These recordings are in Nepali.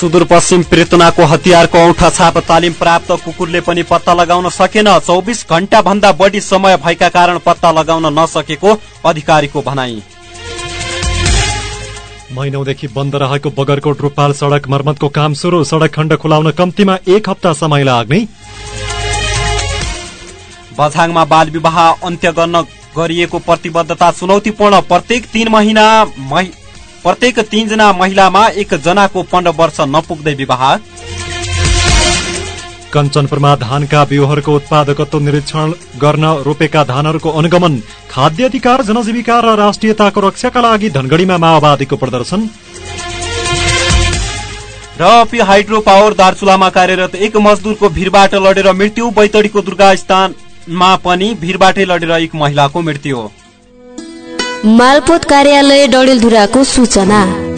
सुदूरपश्चिम पृतनाको हतियारको औठा छाप तालिम प्राप्त कुकुरले पनि पत्ता लगाउन सकेन। चौबिस घण्टा भन्दा बढ़ी समय भएका कारण पत्ता लगाउन नसकेको अधिकारीको भनाई। महिनौदेखि बन्द रहेको बगरकोट रूपाल सड़क मर्मतको काम शुरू सड़क खण्ड खुलाउन कम्तीमा एक हप्ता समय लाग्ने। बझाङमा बाल विवाह अन्त्य गर्न गरिएको प्रतिबद्धता चुनौतीपूर्ण। प्रत्येक तीन महिना प्रत्येक तीनजना महिलामा एकजनाको पन्ध्र वर्ष नपुग्दै विवाह। कञ्चनपुरमा धानका बिउहरूको उत्पादकत्व निरीक्षण गर्न रोपेका धानहरूको अनुगमन खाद्य अधिकार जनजीविका र राष्ट्रियताको रक्षाका लागि धनगढ़ीमा माओवादीको प्रदर्शन। र अपी हाइड्रो पावर दार्चुलामा कार्यरत एक मजदुरको भिरबाट लडेर मृत्यु बैतडीको दुर्गा स्थानमा पनि भिरबाटै लडेर एक महिलाको मृत्यु। मालपोत कार्यालय डडेलधुराको सूचना।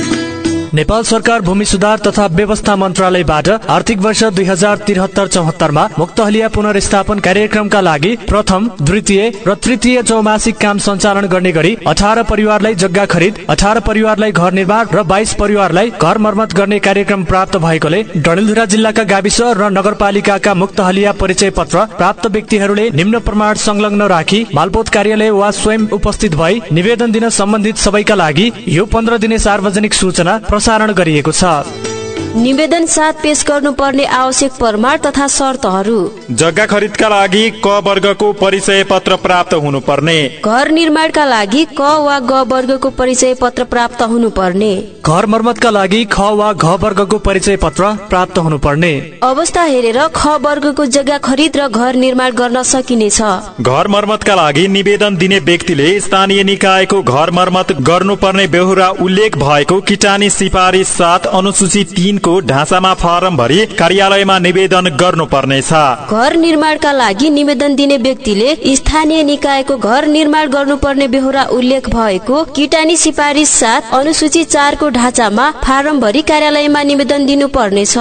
नेपाल सरकार भूमि सुधार तथा व्यवस्था मन्त्रालयबाट आर्थिक वर्ष दुई हजार त्रिहत्तर चौहत्तरमा मुक्तहलिया पुनर्स्थापन कार्यक्रमका लागि प्रथम द्वितीय र तृतीय चौमासिक काम सञ्चालन गर्ने गरी अठार परिवारलाई जग्गा खरिद अठार परिवारलाई घर निर्माण र बाइस परिवारलाई घर मर्मत गर्ने कार्यक्रम प्राप्त भएकोले डडेलधुरा जिल्लाका गाविस र नगरपालिकाका मुक्तहलिया परिचय पत्र प्राप्त व्यक्तिहरूले निम्न प्रमाण संलग्न राखी मालपोत कार्यालय वा स्वयं उपस्थित भई निवेदन दिन सम्बन्धित सबैका लागि यो पन्ध्र दिने सार्वजनिक सूचना प्रसारण गरिएको छ। निवेदन साथ पेश गर्नुपर्ने आवश्यक प्रमाण तथा शर्तहरू। जग्गा खरिदका लागि क वर्गको परिचय पत्र प्राप्त हुनुपर्ने। घर निर्माणका लागि क वा ग वर्गको परिचय पत्र प्राप्त हुनुपर्ने। घर मर्मतका लागि ख वा घ वर्गको परिचय पत्र प्राप्त हुनुपर्ने। अवस्था हेरेर ख वर्गको जग्गा खरिद र घर निर्माण गर्न सकिनेछ। घर मर्मतका लागि निवेदन दिने व्यक्तिले स्थानीय निकायको घर मर्मत गर्नुपर्ने बेहोरा उल्लेख भएको किटानी सिफारिस साथ अनुसूची तीन को ढाँचामा फारम भरी कार्यालयमा निवेदन गर्नुपर्नेछ। घर निर्माणका लागि निवेदन दिने व्यक्तिले स्थानीय निकायको घर निर्माण गर्नुपर्ने बेहोरा उल्लेख भएको किटानी सिफारिस साथ अनुसूची चारको ढाँचामा फारम भरी कार्यालयमा निवेदन दिनु पर्नेछ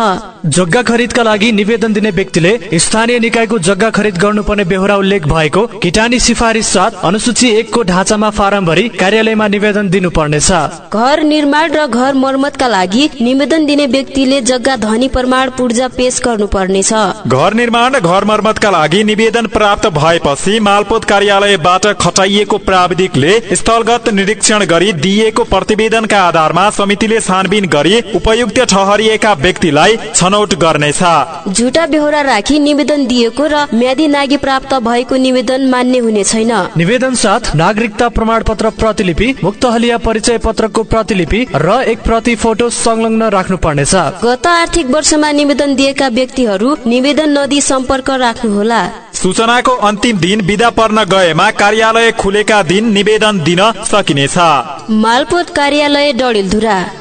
जग्गा खरिदका लागि निवेदन दिने व्यक्तिले स्थानीय निकायको जग्गा खरिद गर्नुपर्ने बेहोरा उल्लेख भएको किटानी सिफारिस साथ अनुसूची एकको ढाँचामा फारम भरी कार्यालयमा निवेदन दिनुपर्नेछ। घर निर्माण र घर मर्मतका लागि निवेदन दिने व्यक्तिले जग्गा धनी प्रमाण पूर्जा पेश गर्नुपर्नेछ। घर निर्माण घर मर्मतका लागि निवेदन प्राप्त भएपछि मालपोत कार्यालयबाट खटाइएको प्राविधिकले स्थलगत निरीक्षण गरी दिइएको प्रतिवेदनका आधारमा समितिले छानबिन गरी उपयुक्त ठहरिएका व्यक्तिलाई छनौट गर्नेछ। झुटा बेहोरा राखी निवेदन दिएको र म्यादी नागी प्राप्त भएको निवेदन मान्य हुने छैन। निवेदन साथ नागरिकता प्रमाण पत्र प्रतिलिपि मुक्त हलिया परिचय पत्रको प्रतिलिपि र एक प्रति फोटो संलग्न राख्नु पर्नेछ गत आर्थिक वर्षमा निवेदन दिएका व्यक्तिहरू निवेदन नदी सम्पर्क राख्नुहोला। सूचनाको अन्तिम दिन विदा पर्न गएमा कार्यालय खुलेका दिन निवेदन दिन सकिनेछ। मालपोत कार्यालय डडेलधुरा।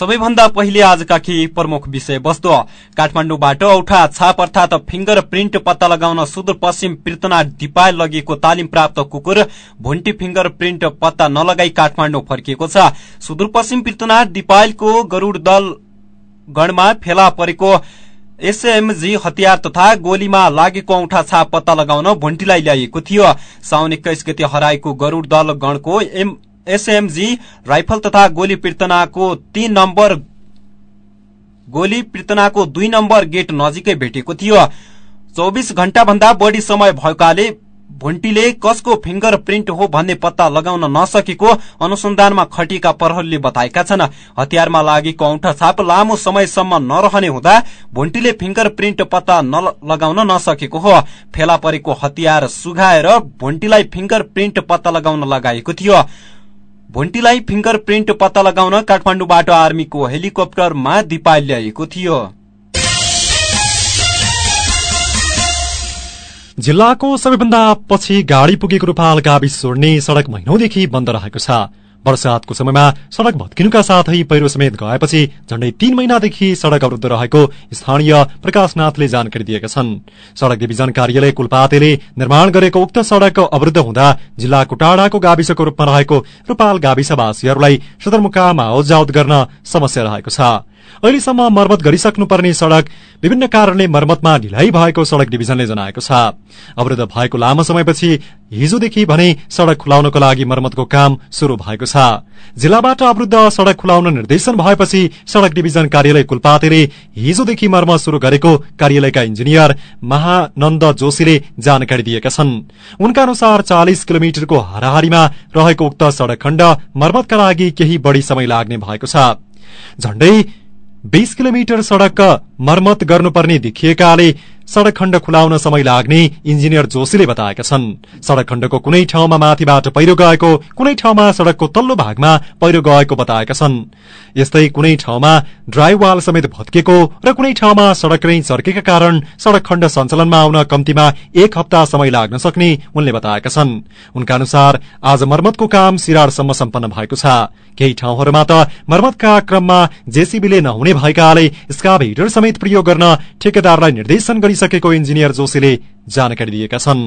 सबैभन्दा पहिले आजका केही प्रमुख विषय वस्तु काठमाडौँबाट औठा छाप अर्थात फिंगर प्रिन्ट पत्ता लगाउन सुदूरपश्चिम पृतना दिपाल लगिएको तालिम प्राप्त कुकुर भुन्टी फिंगर प्रिन्ट पत्ता नलगाई काठमाडौँ फर्किएको छ। सुदूरपश्चिम पृतना दिपालको गरूड दल गणमा फेला परेको एसएमजी हतियार तथा गोलीमा लागेको औठा छाप पत्ता लगाउन भुन्टीलाई ल्याइएको थियो। साउन एक्काइस गते हराएको गरूड दल गणको एम एसएमजी राइफल तथा गोली पीर्तनाको तीन नम्बर गोली पीर्तनाको दुई नम्बर गेट नजिकै भेटेको थियो। चौबिस घण्टा भन्दा बढ़ी समय भएकाले भुन्टीले कसको फिंगर प्रिन्ट हो भन्ने पत्ता लगाउन नसकेको अनुसन्धानमा खटिएका प्रहरीले बताएका छन्। हतियारमा लागेको औंठा छाप लामो समयसम्म नरहने हुँदा भुन्टीले फिंगर प्रिन्ट पत्ता लगाउन नसकेको हो। फेला परेको हतियार सुघाएर भुन्टीलाई फिंगर प्रिन्ट पत्ता लगाउन लगाएको थियो। भुन्टीलाई फिंगर प्रिन्ट पत्ता लगाउन काठमाडौँबाट आर्मीको हेलिकप्टरमा दिपाल ल्याएको थियो। जिल्लाको सबैभन्दा पछि गाड़ी पुगेको रूपाल गाविस जोड्ने सड़क महिनौदेखि बन्द रहेको छ। वर्षातको समयमा सड़क भत्किनुका साथै पहिरो समेत गएपछि झण्डै तीन महिनादेखि सड़क अवरुद्ध रहेको स्थानीय प्रकाशनाथले जानकारी दिएका छन्। सड़क डिभिजन कार्यालय कुलपातेले निर्माण गरेको उक्त सड़क अवरुद्ध हुँदा जिल्लाको टाढाको गाविसको रूपमा रहेको रूपाल गाविसवासीहरूलाई सदरमुकाम आवत गर्न समस्या रहेको छ। अहिलेसम्म मर्मत गरिसक्नुपर्ने सड़क विभिन्न कारणले मर्मतमा ढिलाइ भएको सड़क डिभिजनले जनाएको छ। अवरुद्ध भएको लामो समयपछि हिजोदेखि भने सड़क खुलाउनको लागि मर्मतको काम शुरू भएको छ। जिल्लाबाट अवरुद्ध सड़क खुलाउन निर्देशन भएपछि सड़क डिभिजन कार्यालय कुलपातेले हिजोदेखि मर्मत शुरू गरेको कार्यालयका इन्जिनियर महानन्द जोशीले जानकारी दिएका छन्। उनका अनुसार चालिस किलोमिटरको हाराहारीमा रहेको उक्त सड़क खण्ड मर्मतका लागि केही बढ़ी समय लाग्ने भएको छ। झण्डै बीस किलोमिटर सड़क मर्मत गर्नुपर्ने देखिएकाले सड़क खण्ड खुलाउन समय लाग्ने इन्जिनियर जोशीले बताएका छन्। सड़क खण्डको कुनै ठाउँमा माथिबाट पहिरो गएको कुनै ठाउँमा सड़कको तल्लो भागमा पहिरो गएको बताएका छन्। यस्तै कुनै ठाउँमा ड्राइवाल समेत भत्केको र कुनै ठाउँमा सड़क नै चर्केका कारण सड़क खण्ड सञ्चालनमा आउन कम्तीमा एक हप्ता समय लाग्न सक्ने उनले बताएका छन्। उनका अनुसार आज मर्मतको काम सिराडसम्म सम्पन्न भएको छ। केही ठाउँहरूमा त मर्मतका क्रममा जेसीबीले नहुने भएकाले स्काभेटर समेत प्रयोग गर्न ठेकेदारलाई निर्देशन गरि सकेको इन्जिनियर जोशीले जानकारी दिएका छन्।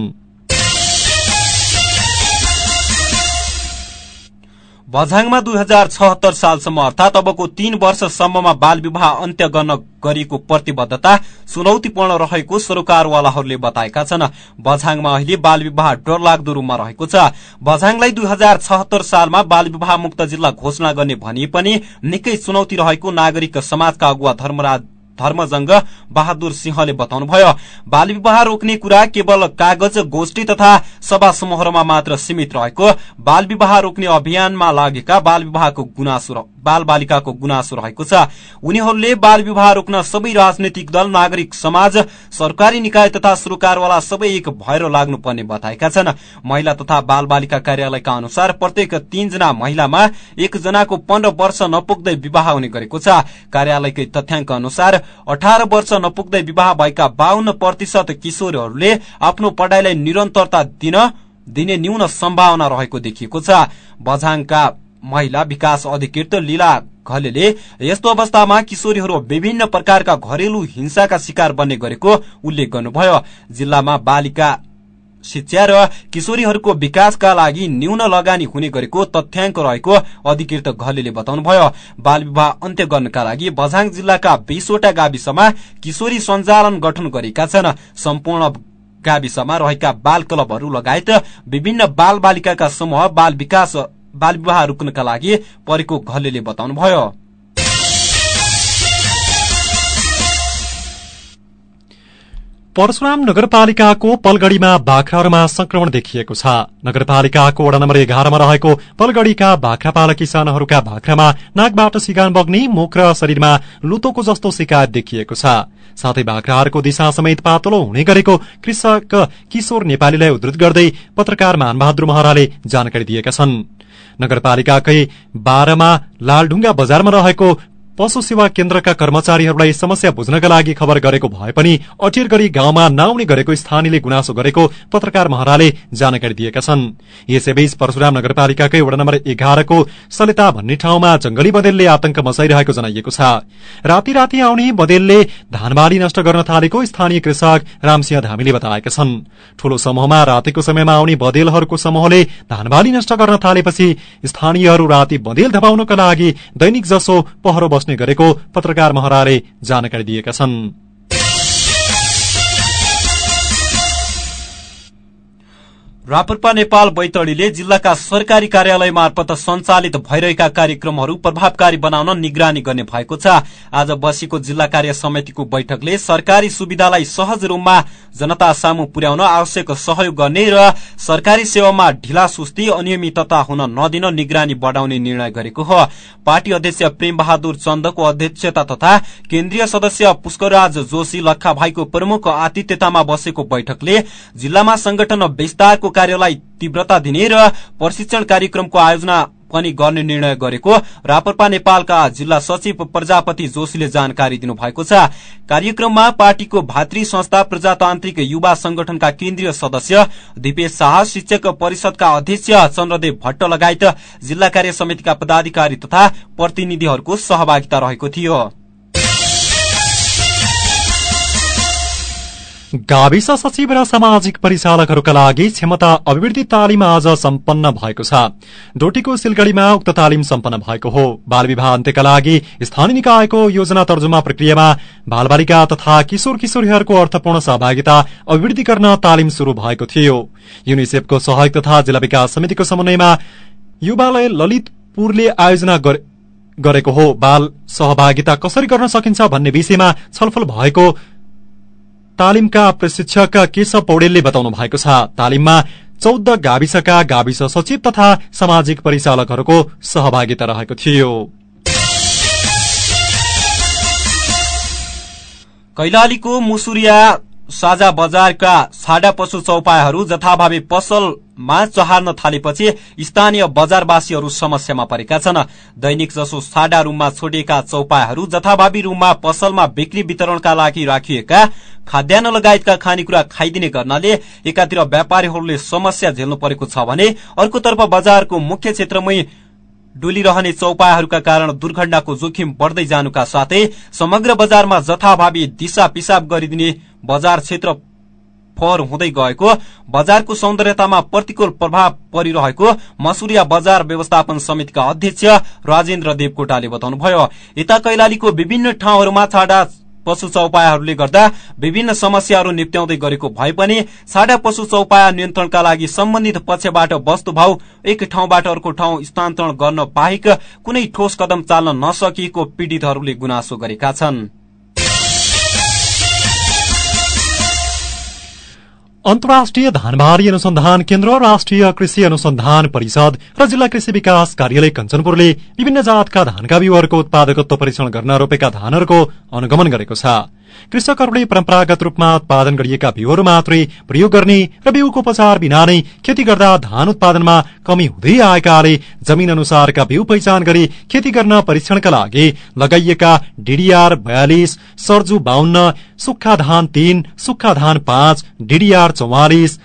बझाङमा दुई हजार छहत्तर सालसम्म अर्थात अबको तीन वर्षसम्ममा बाल विवाह अन्त्य गर्न गरिएको प्रतिबद्धता चुनौतीपूर्ण रहेको सरोकारवालाहरूले बताएका छन्। बझाङमा अहिले बाल विवाह डरलाग्दो रूपमा रहेको छ। बझाङलाई दुई हजार छहत्तर सालमा बाल विवाह मुक्त जिल्ला घोषणा गर्ने भनिए पनि निकै चुनौती रहेको नागरिक समाजका अगुवा धर्मराज धर्मजंग बहादुर सिंहले बताउनुभयो। बाल विवाह रोक्ने कुरा केवल कागज गोष्ठी तथा सभा समूहमा मात्र सीमित रहेको बाल विवाह रोक्ने अभियानमा लागेका बाल विवाहको गुनासो बाल बालिकाको गुनासो रहेको छ। उनीहरूले बाल विवाह रोक्न सबै राजनैतिक दल नागरिक समाज सरकारी निकाय तथा सुरकारवाला सबै एक भएर लाग्नुपर्ने बताएका छन्। महिला तथा बाल बालिका कार्यालयका अनुसार प्रत्येक तीनजना महिलामा एकजनाको पन्ध्र वर्ष नपुग्दै विवाह हुने गरेको छ। कार्यालयकै तथ्याङ्क अनुसार अठार वर्ष नपुग्दै विवाह भएका बाहन्न प्रतिशत किशोरहरूले आफ्नो पढ़ाईलाई निरन्तरता दिन दिने न्यून सम्भावना रहेको देखिएको छ। बझाङका महिला विकास अधिकृत लीला घलेले यस्तो अवस्थामा किशोरीहरू विभिन्न प्रकारका घरेलु हिंसाका शिकार बन्ने गरेको उल्लेख गर्नुभयो। जिल्लामा बालिका शिक्षा र किशोरीहरूको विकासका लागि न्यून लगानी हुने गरेको तथ्याङ्क रहेको अधिकृत घलेले बताउनुभयो। बाल विवाह अन्त्य गर्नका लागि बझाङ जिल्लाका बीसवटा गाविसमा किशोरी सञ्चालन गठन गरेका छन्। सम्पूर्ण गाविसमा रहेका बाल क्लबहरू लगायत विभिन्न बाल बालिकाका समूह बाल विकास बाल विवाह रोक्नका लागि परेको घलेले बताउनुभयो। परशुराम नगरपालिकाको पलगढ़ीमा बाख्राहरूमा संक्रमण देखिएको छ। नगरपालिकाको वडा नम्बर एघारमा रहेको पलगढ़ीका बाख्रापालक किसानहरूका बाख्रामा नाकबाट सिगान बग्ने मुख र शरीरमा लुतोको जस्तो शिकायत देखिएको छ। साथै बाख्राहरूको दिशा समेत पातलो हुने गरेको कृषक किशोर नेपालीलाई उद्धत गर्दै पत्रकार मानबहादुर महराले जानकारी दिएका छन्। नगरपालिकाकै बाह्रमा लालढुङ्गा बजारमा रहेको पशु सेवा केन्द्रका कर्मचारीहरूलाई समस्या बुझ्नका लागि खबर गरेको भए पनि अठेर गरी गाउँमा नआउने गरेको स्थानीयले गुनासो गरेको पत्रकार महराले जानकारी दिएका छन्। यसैबीच परशुराम नगरपालिकाकै वडा नम्बर एघारको सलेता भन्ने ठाउँमा जंगली बदेलले आतंक मचाइरहेको जनाइएको छ। राति राति आउने बदेलले धानबाली नष्ट गर्न थालेको स्थानीय कृषक रामसिंह धामीले बताएका छन्। ठूलो समूहमा रातिको समयमा आउने बदेलहरूको समूहले धानबाली नष्ट गर्न थालेपछि स्थानीयहरू राति बदेल धपाउनका लागि दैनिक जसो पहरो बस्ने गरेको पत्रकार महराले जानकारी दिएका छन्। रापरपा नेपाल बैतडीले जिल्लाका सरकारी कार्यालय मार्फत सञ्चालित भइरहेका कार्यक्रमहरू प्रभावकारी बनाउन निगरानी गर्ने भएको छ। आज बसेको जिल्ला कार्य समितिको बैठकले सरकारी सुविधालाई सहज रूपमा जनता सामु पुर्याउन आवश्यक सहयोग गर्ने र सरकारी सेवामा ढिला सुस्ती अनियमितता हुन नदिन निगरानी बढ़ाउने निर्णय गरेको हो। पार्टी अध्यक्ष प्रेम बहादुर चन्दको अध्यक्षता तथा केन्द्रीय सदस्य पुष्कराज जोशी लक्खा भाइको प्रमुख आतिथ्यतामा बसेको बैठकले जिल्लामा संगठन विस्तारको कार्यलाई तीव्रता दिने र प्रशिक्षण कार्यक्रमको आयोजना पनि गर्ने निर्णय गरेको रापरपा नेपालका जिल्ला सचिव प्रजापति जोशीले जानकारी दिनुभएको छ। कार्यक्रममा पार्टीको भातृ संस्था प्रजातान्त्रिक युवा संगठनका केन्द्रीय सदस्य दिपेश शाह शिक्षक परिषदका अध्यक्ष चन्द्रदेव भट्ट लगायत जिल्ला कार्य समितिका पदाधिकारी तथा प्रतिनिधिहरूको सहभागिता रहेको थियो। गाविस सचिव र सामाजिक परिचालकहरूका लागि क्षमता अभिवृद्धि तालिम आज सम्पन्न भएको छ। डोटीको सिलगढ़ीमा उक्त तालिम सम्पन्न भएको हो। बाल विवाह अन्त्यका लागि स्थानीय निकायको योजना तर्जुमा प्रक्रियामा बालबालिका तथा किशोर किशोरीहरूको अर्थपूर्ण सहभागिता अभिवृद्धि गर्न तालिम शुरू भएको थियो। युनिसेफको सहयोग तथा जिल्ला विकास समितिको समन्वयमा युवालय ललितपुरले आयोजना गरेको हो। बाल सहभागिता कसरी गर्न सकिन्छ भन्ने विषयमा छलफल भएको तालिमका प्रशिक्षक केशव पौडेलले बताउनु भएको छ तालिममा चौध गाविसका गाविस सचिव तथा सामाजिक परिचालकहरूको सहभागिता रहेको थियो। कैलालीको मुसुरिया साझा बजारका साडा पशु चौपायाहरू जथाभावी पसलमा चहार्न थालेपछि स्थानीय बजारवासीहरू समस्यामा परेका छन्। दैनिक जसो साडा रूममा छोडिएका चौपायाहरू जथाभावी रूममा पसलमा बिक्री वितरणका लागि राखिएका खाद्यान्न लगायतका खानेकुरा खाइदिने गर्नाले एकातिर व्यापारीहरूले समस्या झेल्नु परेको छ भने अर्कोतर्फ बजारको मुख्य क्षेत्रमै डुलिरहने चौपायाहरूका कारण दुर्घटनाको जोखिम बढ़दै जानुका साथै समग्र बजारमा जथाभावी दिशा पिसाब गरिदिने बजार क्षेत्र फोहोर हुँदै गएको बजारको सौन्दर्यतामा प्रतिकूल प्रभाव परिरहेको मसुरिया बजार व्यवस्थापन समितिका अध्यक्ष राजेन्द्र देवकोटाले बताउनुभयो। यता कैलालीको विभिन्न ठाउँहरूमा छाडा पशु चौपायाहरूले गर्दा विभिन्न समस्याहरू निप्ट्याउँदै गरेको भए पनि साडा पशु चौपाया नियन्त्रणका लागि सम्बन्धित पक्षबाट वस्तुभाव एक ठाउँबाट अर्को ठाउँ स्थानान्तरण गर्न बाहेक कुनै ठोस कदम चाल्न नसकिएको पीड़ितहरूले गुनासो गरेका छन्। अन्तर्राष्ट्रिय धानबारी अनुसन्धान केन्द्र राष्ट्रिय कृषि अनुसन्धान परिषद र जिल्ला कृषि विकास कार्यालय कञ्चनपुरले विभिन्न जातका धानका बिउहरूको उत्पादकत्व परीक्षण गर्न रोपेका धानहरूको अनुगमन गरेको छ। कृषकहरूले परम्परागत रूपमा उत्पादन गरिएका बिउहरू मात्रै प्रयोग गर्ने र बिउको उपचार बिना नै खेती गर्दा धान उत्पादनमा कमी हुँदै आएकाले जमीन अनुसारका बिउ पहिचान गरी खेती गर्न परीक्षणका लागि लगाइएका डीडीआर बयालिस सर्जु बाहन्न सुक्खा धान तीन सुक्खा धान पाँच डीडीआर चौवालिस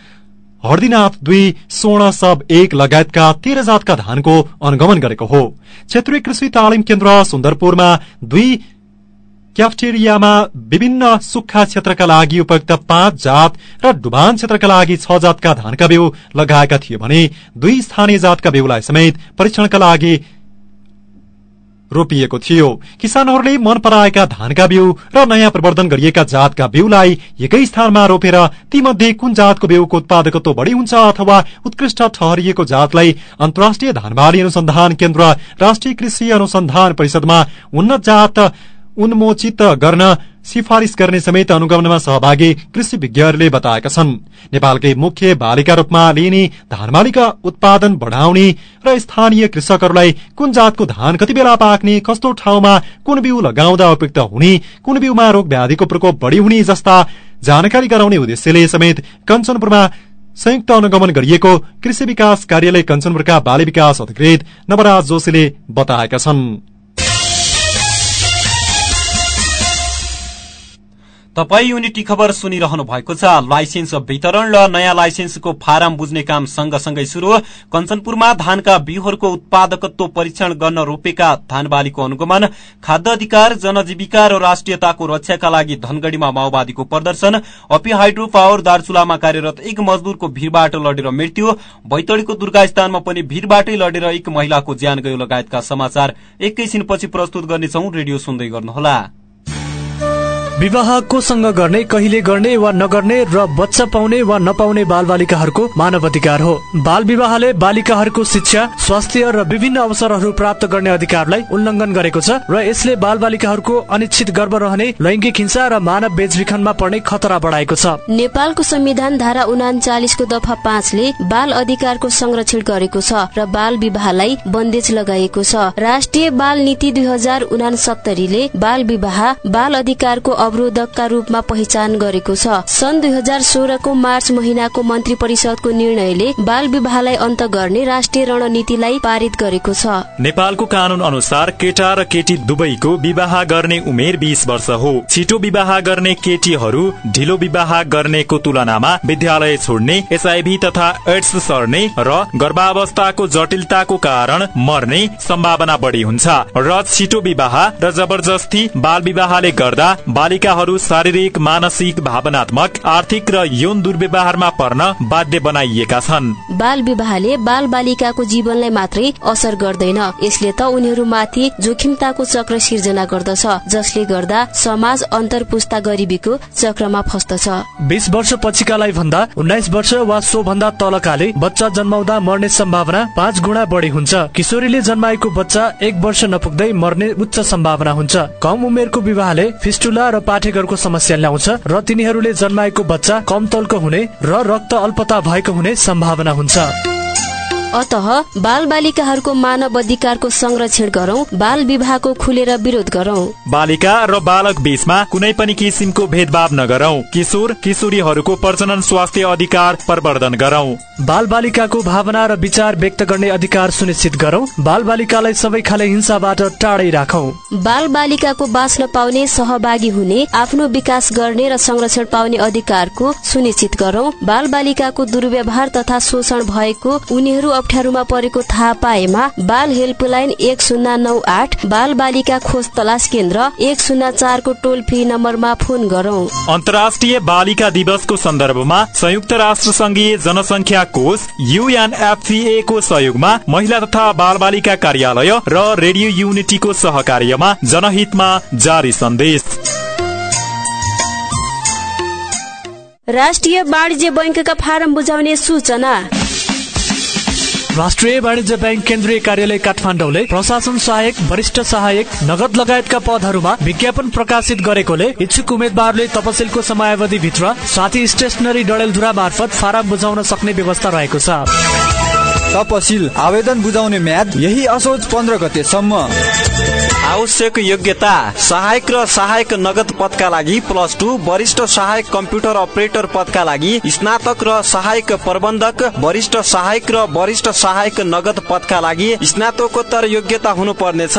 हर्दीनाथ दुई स्वर्ण सब एक लगायतका तेह्र जातका धानको अनुगमन गरेको हो। क्षेत्रीय कृषि तालिम केन्द्र सुन्दरपुरमा दुई क्याफ्टेरियामा विभिन्न सुक्खा क्षेत्रका लागि उपयुक्त पाँच जात र डुबान क्षेत्रका लागि छ जातका धानका बिउ लगाएका थिए भने दुई स्थानीय जातका बिउलाई समेत परीक्षणका लागि रोपिएको थियो। किसानहरूले मन पराएका धानका बिउ र नयाँ प्रवर्धन गरिएका जातका बिउलाई एकै स्थानमा रोपेर तीमध्ये कुन जातको बिउको उत्पादकत्व बढ़ी हुन्छ अथवा उत्कृष्ट ठहरिएको जातलाई अन्तर्राष्ट्रिय धानबारी अनुसन्धान केन्द्र राष्ट्रिय कृषि अनुसन्धान परिषदमा उन्नत जात उन्मोचित गर्न सिफारिश गर्ने समेत अनुगमनमा सहभागी कृषि विज्ञहरूले बताएका छन्। नेपालकै मुख्य बालिका रूपमा लिइने धानबालीका उत्पादन बढ़ाउने र स्थानीय कृषकहरूलाई कुन जातको धान कति बेला पाक्ने कस्तो ठाउँमा कुन बिउ लगाउँदा उपयुक्त हुने कुन बिउमा रोग व्याधिको प्रकोप बढ़ी हुने जस्ता जानकारी गराउने उद्देश्यले समेत कञ्चनपुरमा संयुक्त अनुगमन गरिएको कृषि विकास कार्यालय कञ्चनपुरका बाली विकास अधिकृत नवराज जोशीले बताएका छन्। तपाई युनिटी खबर सुनिरहनु भएको छ। लाइसेन्स वितरण र नयाँ लाइसेन्सको फारम बुझ्ने काम सँगसँगै शुरू कञ्चनपुरमा धानका बिउहरूको उत्पादकत्व परीक्षण गर्न रोपेका धान बालीको अनुगमन। खाद्य अधिकार जनजीविका र राष्ट्रियताको रक्षाका लागि धनगढ़ीमा माओवादीको प्रदर्शन। अपी हाइड्रो पावर दार्चुलामा कार्यरत एक मजदूरको भीड़बाट लडेर मृत्यु। बैतडीको दुर्गास्थानमा पनि भीड़बाटै लडेर एक महिलाको ज्यान गयो लगायतका समाचार। एकैछिनपछि प्रस्तुत गर्नेछौ रेडियो सुन्दै गर्नुहोला। विवाह कोसँग गर्ने कहिले गर्ने वा नगर्ने र बच्चा पाउने वा नपाउने बाल बालिकाहरूको मानव अधिकार हो। बाल विवाहले बालिकाहरूको शिक्षा स्वास्थ्य र विभिन्न अवसरहरू प्राप्त गर्ने अधिकारलाई उल्लङ्घन गरेको छ र यसले बाल बालिकाहरूको अनिश्चित गर्भ रहने लैङ्गिक हिंसा र मानव बेचबिखनमा पर्ने खतरा बढाएको छ। नेपालको संविधान धारा उनाचालिसको दफा पाँचले बाल अधिकारको संरक्षण गरेको छ र बाल विवाहलाई बन्देज लगाएको छ। राष्ट्रिय बाल नीति दुई हजार बाल विवाह बाल अधिकारको अवरोधकका रूपमा पहिचान गरेको छ। सन् दुई हजार सोह्रको मार्च महिनाको मन्त्री परिषदको निर्णयले बाल विवाहलाई अन्त गर्ने राष्ट्रिय रणनीतिलाई पारित गरेको छ। नेपालको कानून अनुसार केटा र केटी दुवैको विवाह गर्ने उमेर बिस वर्ष हो। छिटो विवाह गर्ने केटीहरू ढिलो विवाह गर्नेको तुलनामा विद्यालय छोड्ने एसआईभी तथा एड्स सर्ने र गर्भावस्थाको जटिलताको कारण मर्ने सम्भावना बढी हुन्छ। र छिटो विवाह र जबरजस्ती बाल विवाहले गर्दा बालिकाहरू शारीरिक मानसिक भावनात्मक आर्थिक र यौन दुर्व्यवहारमा पर्न बाध्य बनाइएका छन्। बाल विवाहले बाल बालिकाको जीवनलाई मात्रै असर गर्दैन। यसले त उनीहरूमाथि जोखिमताको चक्र सिर्जना गर्दछ जसले गर्दा समाज अन्तर पुस्ता गरिबीको चक्रमा फस्दछ बिस वर्ष पछिकालाई भन्दा उन्नाइस वर्ष वा सो भन्दा तलकाले बच्चा जन्माउँदा मर्ने सम्भावना पाँच गुणा बढी हुन्छ। किशोरीले जन्माएको बच्चा एक वर्ष नपुग्दै मर्ने उच्च सम्भावना हुन्छ। कम उमेरको विवाहले फिस्टुला र पाठेघरको समस्या ल्याउँछ र तिनीहरूले जन्माएको बच्चा कम तलको हुने र रक्त अल्पता भएको हुने सम्भावना हुन्छ। अत बाल बालिकाहरूको मानव अधिकारको संरक्षण गरौं बाल विवाहको खुलेर विरोध गरौं। बालिका र बालक बीचमा कुनै पनि किसिमको भेदभाव नगरौं। किशोर किशोरीहरूको प्रजनन स्वास्थ्य अधिकार प्रवर्धन गरौं। बाल बालिकाको भावना र विचार व्यक्त गर्ने अधिकार सुनिश्चित गरौं। बाल बालिकालाई सबै खाले हिंसाबाट टाढै राखौं। बाल बालिकाको बाँच्न पाउने सहभागी हुने आफ्नो विकास गर्ने र संरक्षण पाउने अधिकारको सुनिश्चित गरौं। बाल बालिकाको दुर्व्यवहार तथा शोषण भएको उनीहरू अप्ठ्यारोमा परेको थाहा पाएमा बाल हेल्पलाइन एक शून्य नौ आठ बाल बालिका खोज तलास केन्द्र एक शून्य चारको टोल फ्री नम्बरमा फोन गरौं। अन्तर्राष्ट्रिय बालिका दिवसको सन्दर्भमा संयुक्त राष्ट्र संघीय जनसङ्ख्या कोष युएनएफसीए को सहयोगमा महिला तथा बाल बालिका कार्यालय र रेडियो युनिटीको सहकार्यमा जनहितमा जारी सन्देश। राष्ट्रिय वाणिज्य बैङ्कका फारम बुझाउने सूचना। राष्ट्रिय वाणिज्य ब्याङ्क केन्द्रीय कार्यालय काठमाडौँले प्रशासन सहायक वरिष्ठ सहायक नगद लगायतका पदहरूमा विज्ञापन प्रकाशित गरेकोले इच्छुक उम्मेद्वारले तपसिलको समयावधि भित्र साथी स्टेसनरी डडेलधुरा मार्फत फारम बुझाउन सक्ने व्यवस्था रहेको छ। तपसिल आवेदन बुझाउने म्याद यही असोज पन्ध्र गतेसम्म। आवश्यक योग्यता सहायक र सहायक नगद पदका लागि प्लस टू वरिष्ठ सहायक कम्प्युटर अपरेटर पदका लागि स्नातक र सहायक प्रबन्धक वरिष्ठ सहायक र वरिष्ठ सहायक नगद पदका लागि स्नातकोत्तर योग्यता हुनुपर्नेछ।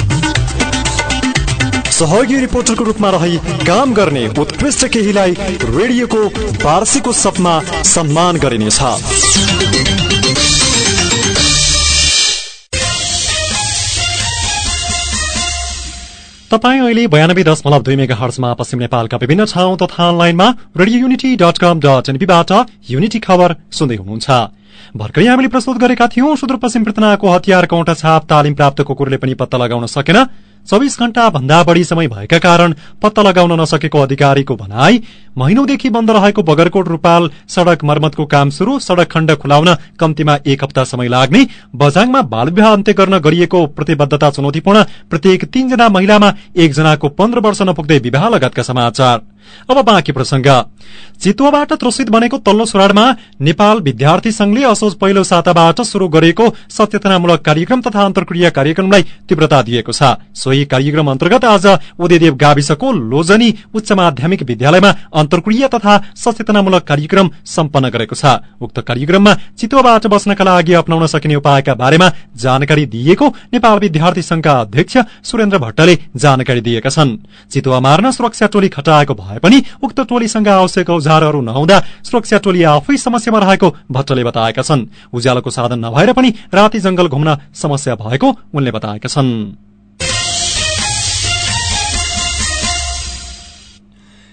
सहयोगी रिपोर्टरको रूपमा रही काम गर्ने उत्कृष्ट केहीलाई रेडियोको वार्षिक उत्सवमा सम्मान गरिनेछ। तपाईँ अहिले बयानब्बे दशमलव दुई मेगा हर्चमा पश्चिम नेपालका विभिन्न ठाउँ तथा अनलाइनमा radio unity dot com dot एनपीबाट unity खबर सुन्दै हुनुहुन्छ। भर्खरै हामीले प्रस्तुत गरेका थियौं सुदूरपश्चिम पृतनाको हतियार कौटा छाप तालिम प्राप्त कुकुरले पनि पत्ता लगाउन सकेन। चौबिस घण्टा भन्दा बढ़ी समय भएका कारण पत्ता लगाउन नसकेको अधिकारीको भनाई महिनौदेखि बन्द रहेको बगरकोट रूपाल सड़क मर्मतको काम शुरू सड़क खण्ड खुलाउन कम्तीमा एक हप्ता समय लाग्ने बझाङमा बाल विवाह अन्त्य गर्न गरिएको प्रतिबद्धता चुनौतीपूर्ण प्रत्येक तीनजना महिलामा एकजनाको पन्ध्र वर्ष नपुग्दै विवाह लगायतका समाचार। अब बाँकी प्रसंग चितुवाबाट त्रसित बनेको तल्लो सोराडमा नेपाल विद्यार्थी संघले असोज पहिलो साताबाट शुरू गरेको सचेतनामूलक कार्यक्रम तथा अन्तर्क्रिया कार्यक्रमलाई तीव्रता दिएको छ। सोही कार्यक्रम अन्तर्गत आज उदयदेव गाविसको लोजनी उच्च माध्यमिक विद्यालयमा अन्तर्क्रिया तथा सचेतनामूलक कार्यक्रम सम्पन्न गरेको छ। उक्त कार्यक्रममा चितुवाबाट बस्नका लागि अप्नाउन सकिने उपायका बारेमा जानकारी दिइएको नेपाल विद्यार्थी संघका अध्यक्ष सुरेन्द्र भट्टले जानकारी दिएका छन्। चितुवा मार्न सुरक्षा टोली खटाएको भए पनि उक्त टोलीसँग आवश्यक औजारहरू नहुँदा सुरक्षा टोली आफै समस्यामा रहेको भट्टले बताएका छन्। उज्यालोको साधन नभएर पनि राति जंगल घुम्न समस्या भएको उनले बताएका छन्।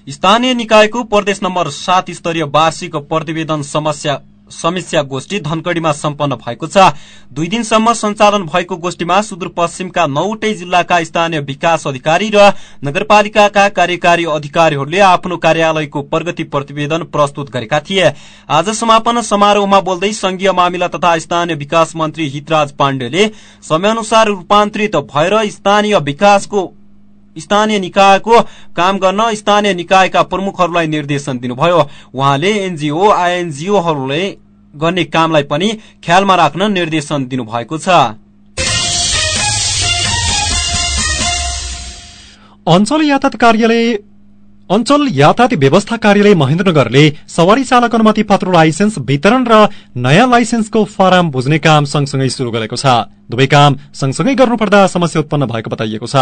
स्थानीय निकायको प्रदेश नम्बर सात स्तरीय वार्षिक प्रतिवेदन समस्या समीक्षा गोष्ठी धनगढ़ीमा सम्पन्न भएको छ। दुई दिनसम्म सञ्चालन भएको गोष्ठीमा सुदूरपश्चिमका नौवटै जिल्लाका स्थानीय विकास अधिकारी र नगरपालिकाका कार्यकारी अधिकारीहरूले आफ्नो कार्यालयको प्रगति प्रतिवेदन प्रस्तुत गरेका थिए। आज समापन समारोहमा बोल्दै संघीय मामिला तथा स्थानीय विकास मन्त्री हितराज पाण्डेले समयअनुसार रूपान्तरित भएर स्थानीय विकासको स्थानीय निकायको काम गर्न स्थानीय निकायका प्रमुखहरूलाई निर्देशन दिनुभयो। उहाँले एनजीओ आइएनजीओहरूले गर्ने कामलाई पनि ख्यालमा राख्न निर्देशन दिनुभएको छ। अञ्चल यातायात कार्यालय अञ्चल यातायात व्यवस्था कार्यालय महेन्द्रनगरले सवारी चालक अनुमति पत्र लाइसेन्स वितरण र नयाँ लाइसेन्सको फारम बुझ्ने काम सँगसँगै शुरू गरेको छ। दुवै काम सँगसँगै गर्नुपर्दा समस्या उत्पन्न भएको बताइएको छ।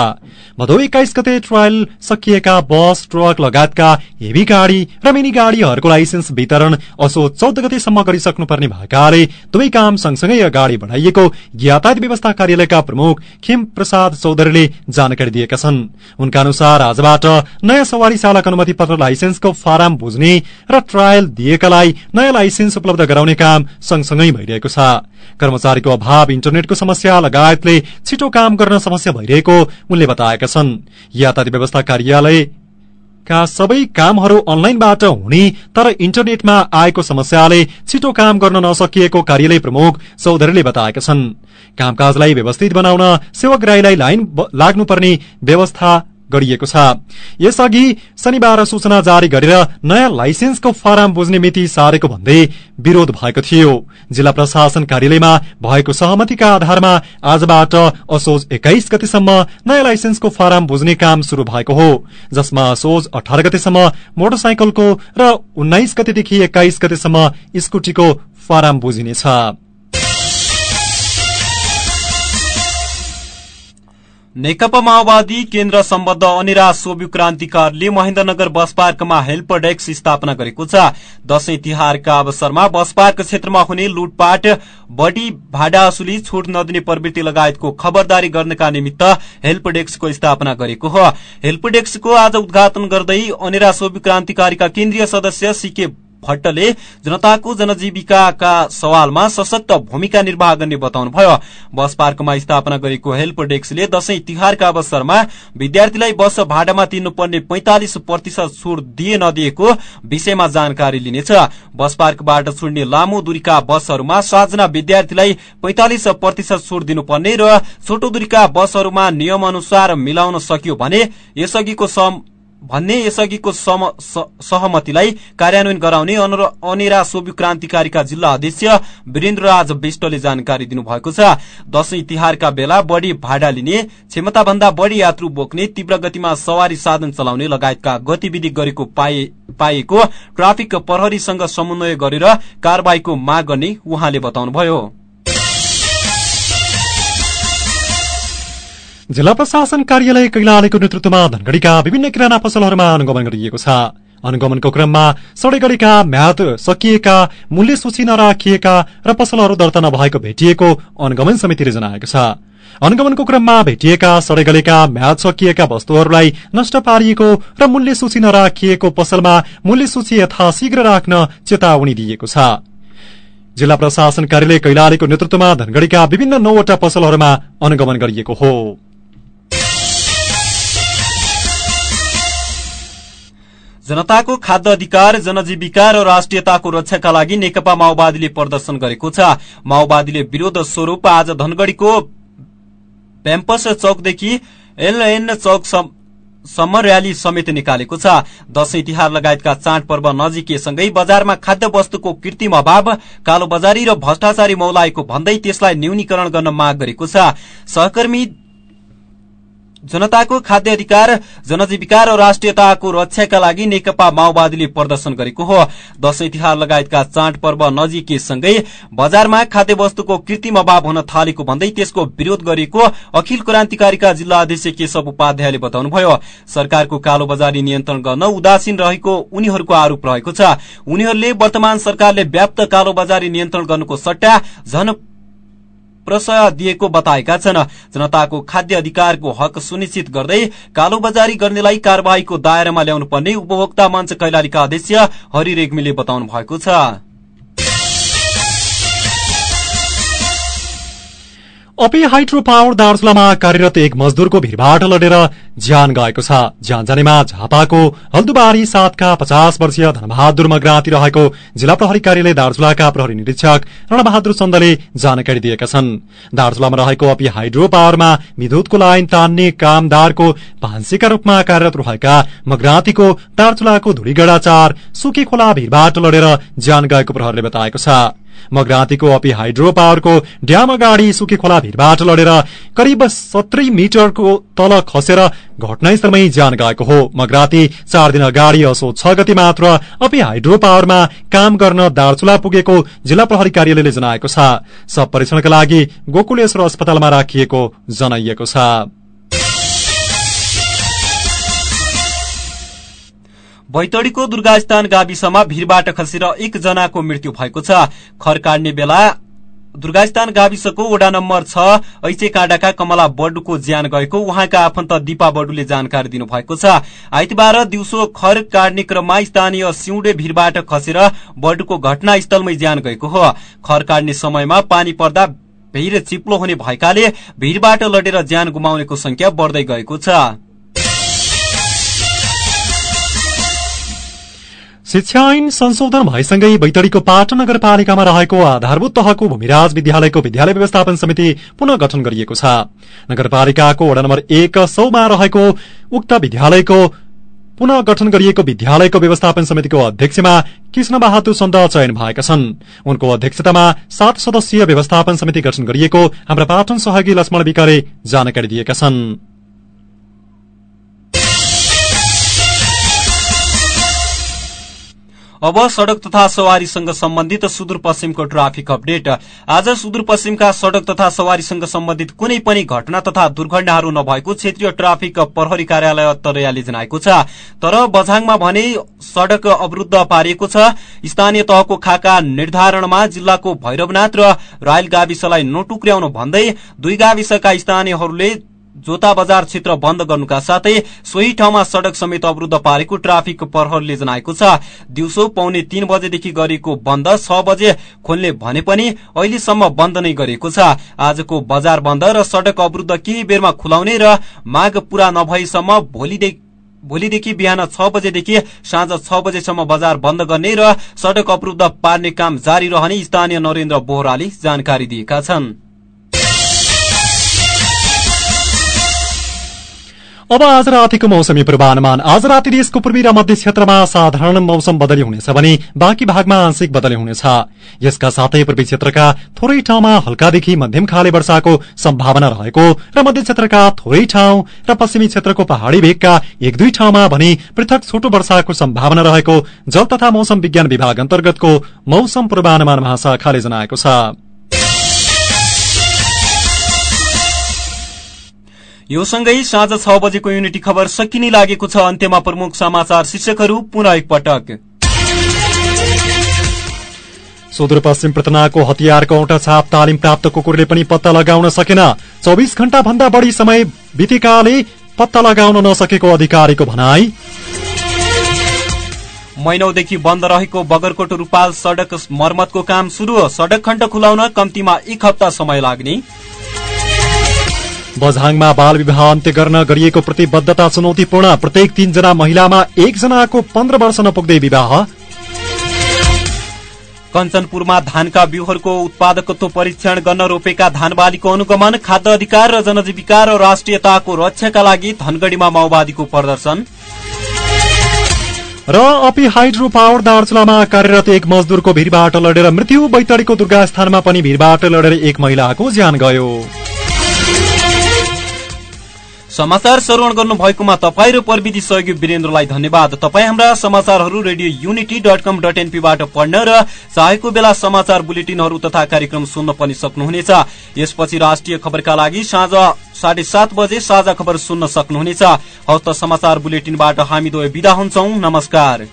भदौ एक्काइस गते ट्रायल सकिएका बस ट्रक लगायतका हेभी गाड़ी र मिनी गाड़ीहरूको लाइसेन्स वितरण असो चौध गतेसम्म गरिसक्नुपर्ने भएकाले दुवै काम सँगसँगै अगाडि बढ़ाइएको यातायात व्यवस्था कार्यालयका प्रमुख खेम प्रसाद चौधरीले जानकारी दिएका छन्। उनका अनुसार आजबाट नयाँ सवारी चालक अनुमति पत्र लाइसेन्सको फारम बुझ्ने र ट्रायल दिएकालाई नयाँ लाइसेन्स उपलब्ध गराउने काम सँगसँगै भइरहेको छ। कर्मचारीको अभाव इन्टरनेटको समस्या लगायतले छिटो काम गर्न समस्या भइरहेको उनले बताएका छन्। यातायात व्यवस्था कार्यालय का सबै कामहरू अनलाइनबाट हुने तर इन्टरनेटमा आएको समस्याले छिटो काम गर्न नसकिएको कार्यालय प्रमुख चौधरीले बताएका छन्। कामकाजलाई व्यवस्थित बनाउन सेवाग्राहीलाई लाइन लाग्नुपर्ने व्यवस्था गरिएको छ। यसअघि शनिबार सूचना जारी गरेर नयाँ लाइसेन्सको फारम बुझ्ने मिति सारेको भन्दै विरोध भएको थियो। जिल्ला प्रशासन कार्यालयमा भएको सहमतिका आधारमा आजबाट असोज एक्काइस गतेसम्म नयाँ लाइसेन्सको फारम बुझ्ने काम शुरू भएको हो। जसमा असोज अठार गतेसम्म मोटरसाइकलको र उन्नाइस गतेदेखि एक्काइस गतेसम्म स्कुटीको फारम बुझिनेछ। नेकपा माओवादी केन्द्र सम्बद्ध अनिरा सोभि क्रान्तिकारीले महेन्द्रनगर बस पार्कमा हेल्प डेस्क स्थापना गरेको छ। दशैं तिहारका अवसरमा बस पार्क क्षेत्रमा हुने लुटपाट बढ़ी भाडा छुट नदिने प्रवृत्ति लगायतको खबरदारी गर्नका निमित्त हेल्प डेस्कको स्थापना गरेको हो। हेल्प डेस्कको आज उद्घाटन गर्दै अनिरा सोभि क्रान्तिकारीका केन्द्रीय सदस्य सीके भट्टले जनताको जनजीविकाका सवालमा सशक्त भूमिका निर्वाह गर्ने बताउनुभयो। बस पार्कमा स्थापना गरेको हेल्प डेस्कले दशैं तिहारका अवसरमा विद्यार्थीलाई बस भाडामा तिर्नुपर्ने पैंतालिस प्रतिशत छुट दिए नदिएको विषयमा जानकारी लिनेछ। बस पार्कबाट छुट्ने लामो दूरीका बसहरूमा सातजना विद्यार्थीलाई पैंतालिस प्रतिशत छुट दिनुपर्ने र छोटो दूरीका बसहरूमा नियम अनुसार मिलाउन सकियो भने यसअघिको भन्ने यसअघिको सहमतिलाई कार्यान्वयन गराउने अनेरा सोभि क्रान्तिकारीका जिल्ला अध्यक्ष वीरेन्द्र राज विष्टले जानकारी दिनुभएको छ। दशैं तिहारका बेला बढ़ी भाडा लिने क्षमताभन्दा बढ़ी यात्रु बोक्ने तीव्र गतिमा सवारी साधन चलाउने लगायतका गतिविधि गरेको पाइएको ट्राफिक प्रहरीसँग समन्वय गरेर कार्यवाहीको माग गर्ने उहाँले बताउनुभयो। जिल्ला प्रशासन कार्यालय कैलालीको नेतृत्वमा धनगढ़ीका विभिन्न किराना पसलहरूमा अनुगमन गरिएको छ। अनुगमनको क्रममा सडै गरेका म्याद सकिएका मूल्य सूची नराखिएका र पसलहरू दर्ता नभएको भेटिएको अनुगमन समितिले जनाएको छ। अनुगमनको क्रममा भेटिएका सडै गलेका म्याद सकिएका वस्तुहरूलाई नष्ट पारिएको र मूल्य सूची नराखिएको पसलमा मूल्य सूची यथाशीघ्र राख्न चेतावनी दिएको छ। जिल्ला प्रशासन कार्यालय कैलालीको नेतृत्वमा धनगढ़ीका विभिन्न नौवटा पसलहरूमा अनुगमन गरिएको हो। जनताको खाद्य अधिकार जनजीविका र राष्ट्रियताको रक्षाका लागि नेकपा माओवादीले प्रदर्शन गरेको छ। माओवादीले विरोध स्वरूप आज धनगढ़ीको प्याम्पस चौकदेखि एलएन चौक सम्म र्याली समेत निकालेको छ। दशैं तिहार लगायतका चाड पर्व नजिकेसँगै बजारमा खाद्य वस्तुको कृत्रिम अभाव कालो बजारी र भ्रष्टाचारी मौलाएको भन्दै त्यसलाई न्यूनीकरण गर्न माग गरेको छ। सहकर्मी जनताको खाद्य अधिकार जनजीविका र राष्ट्रियताको रक्षाका लागि नेकपा माओवादीले प्रदर्शन गरेको हो। दशैं तिहार लगायतका चाडपर्व नजिकैसँगै बजारमा खाद्य वस्तुको कृत्रिम अभाव हुन थालेको भन्दै त्यसको विरोध गरिएको अखिल क्रान्तिकारीका जिल्ला अध्यक्ष केशव उपाध्यायले बताउनुभयो। सरकारको कालो बजारी नियन्त्रण गर्न उदासीन रहेको उनीहरूको आरोप रहेको छ। उनीहरूले वर्तमान सरकारले व्याप्त कालो बजारी नियन्त्रण गर्नुको सट्टा झन प्रशय दिएको बताएका छन्। जनताको खाद्य अधिकारको हक सुनिश्चित गर्दै कालोबजारी गर्नेलाई कार्यवाहीको दायरामा ल्याउनु पर्ने उपभोक्ता मञ्च कैलालीका अध्यक्ष हरि रेग्मीले बताउनु भएको छ। अपी हाइड्रो पावर दार्चुलामा कार्यरत एक मजदूरको भिडबाट लडेर ज्यान गएको छ। ज्यान जानेमा झापाको हल्दुबारी सातका पचास वर्षीय धनबहादुर मग्राती रहेको जिल्ला प्रहरी कार्यालय दार्चुलाका प्रहरी निरीक्षक रणबहादुर चन्दले जानकारी दिएका छन्। दार्चुलामा रहेको अपी हाइड्रो पावरमा विद्युतको लाइन तान्ने कामदारको भान्सीका रूपमा कार्यरत रहेका मग्रातीको दार्चुलाको धुरीगढ़ा चार सुके खोला भिडबाट लडेर ज्यान गएको प्रहरले बताएको छ। मगरातीको अपी हाइड्रो पावरको ड्याम अगाडि सुके खोला भिरबाट लडेर करिब सत्रै मिटरको तल खसेर घटनास्थलमै ज्यान गएको हो। मगराती चार दिन अगाडि असो छ गति मात्र अपी हाइड्रो पावरमा काम गर्न दार्चुला पुगेको जिल्ला प्रहरी कार्यालयले जनाएको छ। सब परीक्षणका लागि गोकुलेश्वर अस्पतालमा राखिएको जनाइएको छ। बैतडीको दुर्गास्थान गाविसमा भीरबाट खसेर एकजनाको मृत्यु भएको छ। खर काट्ने बेला दुर्गास्थान गाविसको वडा नम्बर छ ऐचे काँडाका कमला बडुको ज्यान गएको। उहाँका आफन्त दिपा बडुले जानकारी दिनुभएको छ। आइतबार दिउँसो खर काट्ने क्रममा स्थानीय सिउँडे भीरबाट खसेर बडुको घटनास्थलमै ज्यान गएको हो। खर काट्ने समयमा पानी पर्दा भीर चिप्लो हुने भएकाले भीरबाट लडेर ज्यान गुमाउनेको संख्या बढ्दै गएको छ। शिक्षा ऐन संशोधन भएसँगै बैतडीको पाटन नगरपालिकामा रहेको आधारभूत तहको भूमिराज विद्यालयको विद्यालय व्यवस्थापन समिति पुनः गठन गरिएको छ। नगरपालिकाको वडा नम्बर एक सौमा रहेको उक्त विद्यालयको पुनः गठन गरिएको विद्यालयको व्यवस्थापन समितिको अध्यक्षमा कृष्ण बहादुर सन्त चयन भएका छन्। उनको अध्यक्षतामा सात सदस्यीय व्यवस्थापन समिति गठन गरिएको हाम्रा पाटन सहयोगी लक्ष्मण विकले जानकारी दिएका छन्। अब सड़क तथा सवारीसँग सम्बन्धित सुदूरपश्चिमको ट्राफिक अपडेट। आज सुदूरपश्चिमका सड़क तथा सवारीसँग सम्बन्धित कुनै पनि घटना तथा दुर्घटनाहरू नभएको क्षेत्रीय ट्राफिक प्रहरी कार्यालय तरयाले जनाएको छ। तर बझाङमा भने सड़क अवरूद्ध पारिएको छ। स्थानीय तहको खाका निर्धारणमा जिल्लाको भैरवनाथ र रायल गाविसलाई नटुक्र्याउनु भन्दै दुई गाविसका स्थानीयहरूले जोता बजार क्षेत्र बन्द गर्नुका साथै सोही ठाउँमा सड़क समेत अवरूद्ध पारेको ट्राफिक प्रहरले जनाएको छ। दिउँसो पौने तीन बजेदेखि गरेको बन्द छ बजे खोल्ने भने पनि अहिलेसम्म बन्द नै गरिएको छ। आजको बजार बन्द र सड़क अवरूद्ध केही बेरमा खुलाउने र माग पूरा नभएसम्म भोलिदेखि भोलिदेखि बिहान छ बजेदेखि साँझ छ बजेसम्म बजार बन्द गर्ने र सड़क अवरूद्ध पार्ने काम जारी रहने स्थानीय नरेन्द्र बोहराले जानकारी दिएका छन्। अब आज रातिको मौसमी पूर्वानुमान। आज राति देशको पूर्वी र मध्य क्षेत्रमा साधारण मौसम बदली हुनेछ भने बाँकी भागमा आंशिक बदली हुनेछ। यसका साथै पूर्वी क्षेत्रका थोरै ठाउँमा हल्कादेखि मध्यम खाले वर्षाको सम्भावना रहेको र मध्य क्षेत्रका थोरै ठाउँ र पश्चिमी क्षेत्रको पहाड़ी भेगका एक दुई ठाउँमा भने पृथक छोटो वर्षाको सम्भावना रहेको जल तथा मौसम विज्ञान विभाग अन्तर्गतको मौसम पूर्वानुमान महाशाखाले जनाएको छ। यो सँगै साँझ छ बजेको युनिटी खबर सकिने लागेको छ। अन्त्यमा प्रमुख समाचार शीर्षकहरू पुनः एकपटक। सुदूरपश्चिम पृतनाको हतियारको औटा छाप तालिम प्राप्त कुकुरले पनि पत्ता लगाउन सकेन। चौबिस घण्टा भन्दा बढ़ी समय बितेकाले पत्ता लगाउन नसकेको अधिकारीको भनाई। महिनौदेखि बन्द रहेको बगरकोट रूपाल सड़क मर्मतको काम शुरू सड़क खण्ड खुलाउन कम्तीमा एक हप्ता समय लाग्ने। बझाङमा बाल विवाह अन्त्य गर्न गरिएको प्रतिबद्धता चुनौतीपूर्ण। प्रत्येक तीनजना महिलामा एकजनाको पन्ध्र वर्ष नपुग्दै विवाह। कञ्चनपुरमा धानका बिउहरूको उत्पादकत्व परीक्षण गर्न रोपेका धान बालीको अनुगमन खाद्य अधिकार र जनजीविका र राष्ट्रियताको रक्षाका लागि धनगढ़ीमा माओवादीको प्रदर्शन। र अपी हाइड्रो पावर दार्चुलामा कार्यरत एक मजदुरको भिडबाट लडेर मृत्यु बैतडीको दुर्गा स्थानमा पनि भिडबाट लडेर एक महिलाको ज्यान गयो। समाचार श्रवण गर्नु भएकोमा तपाईँ र प्रविधि सहयोगी वीरेन्द्रलाई धन्यवाद। तपाईँ हाम्रा समाचारहरू radio unity dot com dot एनपीबाट पढ्न र चाहेको बेला समाचार बुलेटिनहरू तथा कार्यक्रम सुन्न पनि सक्नुहुनेछ। यसपछि राष्ट्रिय खबरका लागि साँझ साढे सात बजे साझा खबर सुन्न सक्नुहुनेछ। हस्त समाचार बुलेटिनबाट हामी दुवै विदा हुन्छौ। नमस्कार।